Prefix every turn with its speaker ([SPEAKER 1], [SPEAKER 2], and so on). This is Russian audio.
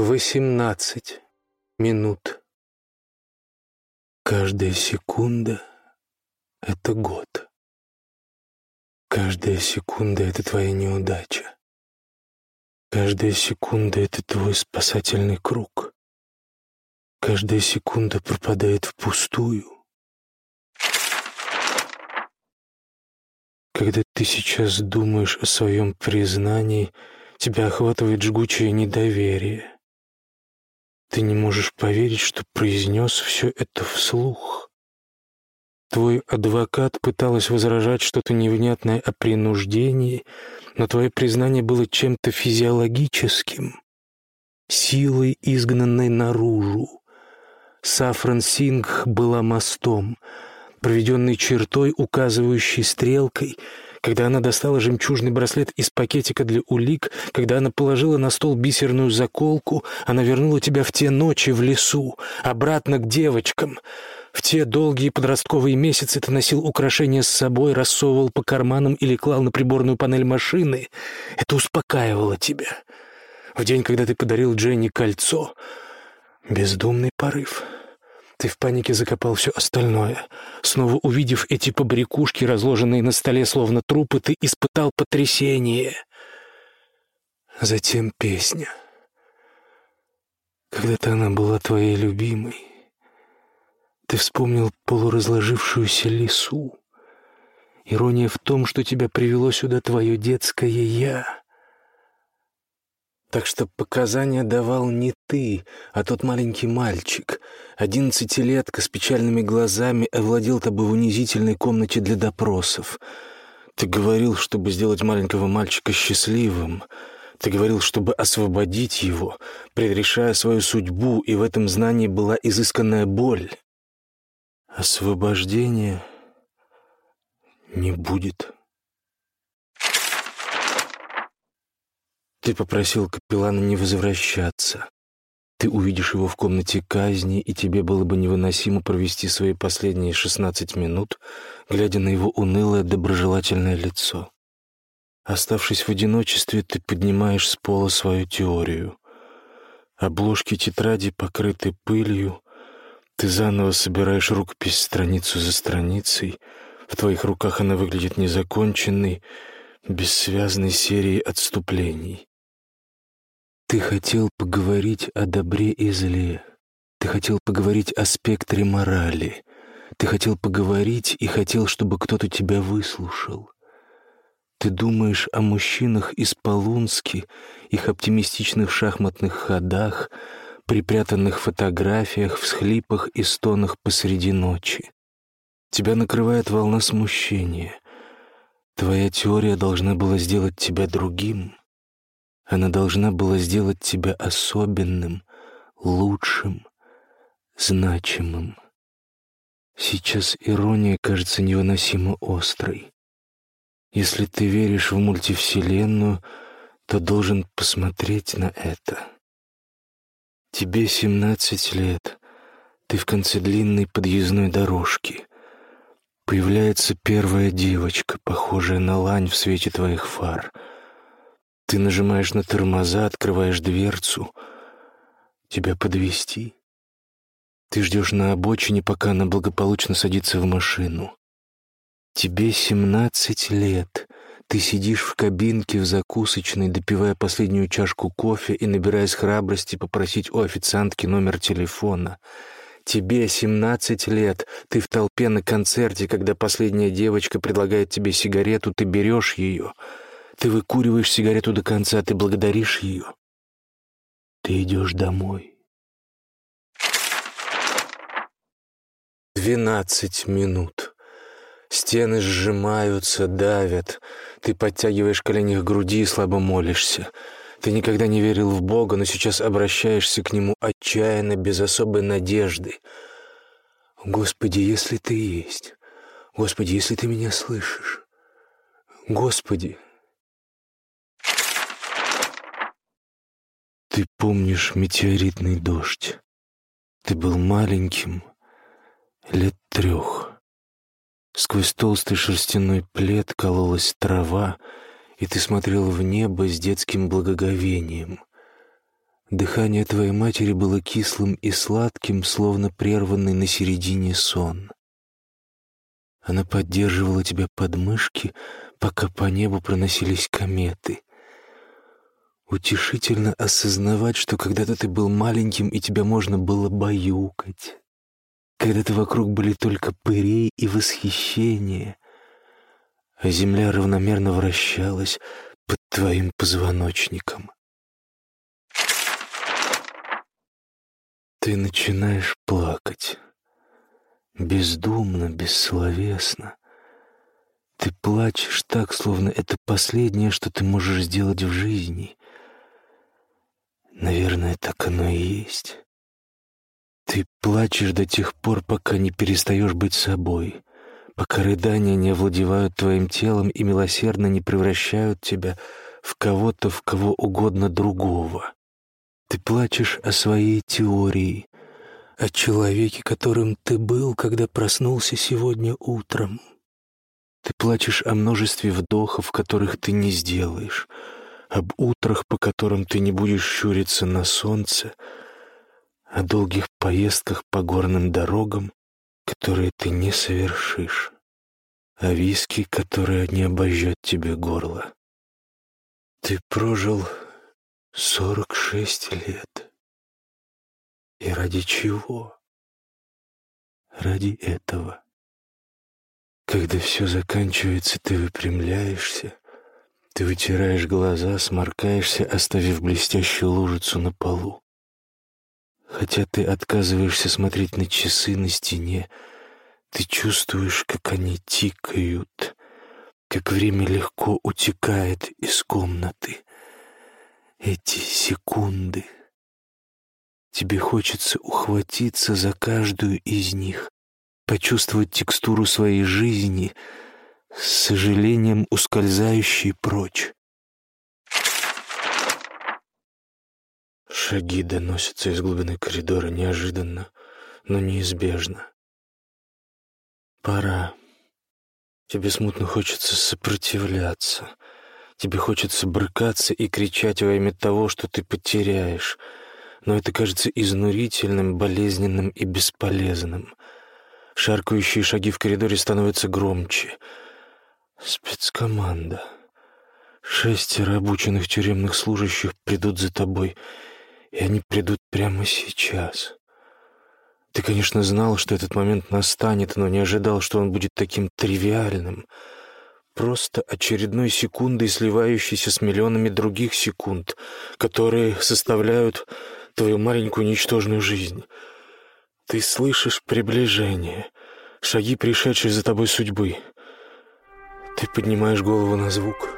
[SPEAKER 1] Восемнадцать минут. Каждая секунда — это год. Каждая секунда — это твоя неудача. Каждая секунда — это твой спасательный круг. Каждая секунда пропадает впустую. Когда ты сейчас думаешь о своем признании, тебя охватывает жгучее недоверие. Ты не можешь поверить, что произнес все это вслух. Твой адвокат пыталась возражать что-то невнятное о принуждении, но твое признание было чем-то физиологическим, силой, изгнанной наружу. Сафран Сингх была мостом, проведенной чертой, указывающей стрелкой — когда она достала жемчужный браслет из пакетика для улик, когда она положила на стол бисерную заколку, она вернула тебя в те ночи в лесу, обратно к девочкам. В те долгие подростковые месяцы ты носил украшения с собой, рассовывал по карманам или клал на приборную панель машины. Это успокаивало тебя. В день, когда ты подарил Дженни кольцо, бездумный порыв — ты в панике закопал все остальное. Снова увидев эти побрякушки, разложенные на столе словно трупы, ты испытал потрясение. Затем песня. Когда-то она была твоей любимой. Ты вспомнил полуразложившуюся лису. Ирония в том, что тебя привело сюда твое детское «я». Так что показания давал не ты, а тот маленький мальчик. Одиннадцатилетка с печальными глазами овладел тобой в унизительной комнате для допросов. Ты говорил, чтобы сделать маленького мальчика счастливым. Ты говорил, чтобы освободить его, предрешая свою судьбу, и в этом знании была изысканная боль. Освобождения не будет. Ты попросил капеллана не возвращаться. Ты увидишь его в комнате казни, и тебе было бы невыносимо провести свои последние шестнадцать минут, глядя на его унылое, доброжелательное лицо. Оставшись в одиночестве, ты поднимаешь с пола свою теорию. Обложки тетради покрыты пылью, ты заново собираешь рукопись страницу за страницей, в твоих руках она выглядит незаконченной, бессвязной серией отступлений. Ты хотел поговорить о добре и зле. Ты хотел поговорить о спектре морали. Ты хотел поговорить и хотел, чтобы кто-то тебя выслушал. Ты думаешь о мужчинах из Полунски, их оптимистичных шахматных ходах, припрятанных фотографиях, всхлипах и стонах посреди ночи. Тебя накрывает волна смущения. Твоя теория должна была сделать тебя другим. Она должна была сделать тебя особенным, лучшим, значимым. Сейчас ирония кажется невыносимо острой. Если ты веришь в мультивселенную, то должен посмотреть на это. Тебе семнадцать лет. Ты в конце длинной подъездной дорожки. Появляется первая девочка, похожая на лань в свете твоих фар — ты нажимаешь на тормоза, открываешь дверцу. Тебя подвести. Ты ждешь на обочине, пока она благополучно садится в машину. Тебе семнадцать лет. Ты сидишь в кабинке в закусочной, допивая последнюю чашку кофе и набираясь храбрости попросить у официантки номер телефона. Тебе семнадцать лет. Ты в толпе на концерте, когда последняя девочка предлагает тебе сигарету, ты берешь ее — ты выкуриваешь сигарету до конца, ты благодаришь ее. Ты идешь домой. Двенадцать минут. Стены сжимаются, давят. Ты подтягиваешь колени к груди и слабо молишься. Ты никогда не верил в Бога, но сейчас обращаешься к Нему отчаянно, без особой надежды. Господи, если Ты есть. Господи, если Ты меня слышишь. Господи, Ты помнишь метеоритный дождь. Ты был маленьким, лет трех. Сквозь толстый шерстяной плед кололась трава, и ты смотрел в небо с детским благоговением. Дыхание твоей матери было кислым и сладким, словно прерванный на середине сон. Она поддерживала тебя под мышки, пока по небу проносились кометы. Утешительно осознавать, что когда-то ты был маленьким, и тебя можно было баюкать. Когда-то вокруг были только пырей и восхищение, а земля равномерно вращалась под твоим позвоночником. Ты начинаешь плакать. Бездумно, бессловесно. Ты плачешь так, словно это последнее, что ты можешь сделать в жизни. Наверное, так оно и есть. Ты плачешь до тех пор, пока не перестаешь быть собой, пока рыдания не овладевают твоим телом и милосердно не превращают тебя в кого-то, в кого угодно другого. Ты плачешь о своей теории, о человеке, которым ты был, когда проснулся сегодня утром. Ты плачешь о множестве вдохов, которых ты не сделаешь, об утрах, по которым ты не будешь щуриться на солнце, о долгих поездках по горным дорогам, которые ты не совершишь, о виске, которая не обожжет тебе горло. Ты прожил сорок шесть лет. И ради чего? Ради этого. Когда все заканчивается, ты выпрямляешься, ты вытираешь глаза, сморкаешься, оставив блестящую лужицу на полу. Хотя ты отказываешься смотреть на часы на стене, ты чувствуешь, как они тикают, как время легко утекает из комнаты. Эти секунды. Тебе хочется ухватиться за каждую из них, почувствовать текстуру своей жизни, с сожалением ускользающей прочь. Шаги доносятся из глубины коридора неожиданно, но неизбежно. Пора. Тебе смутно хочется сопротивляться. Тебе хочется брыкаться и кричать во имя того, что ты потеряешь. Но это кажется изнурительным, болезненным и бесполезным. Шаркающие шаги в коридоре становятся громче. Спецкоманда. Шестеро обученных тюремных служащих придут за тобой — и они придут прямо сейчас. Ты, конечно, знал, что этот момент настанет, но не ожидал, что он будет таким тривиальным, просто очередной секундой, сливающейся с миллионами других секунд, которые составляют твою маленькую ничтожную жизнь. Ты слышишь приближение, шаги, пришедшие за тобой судьбы. Ты поднимаешь голову на звук —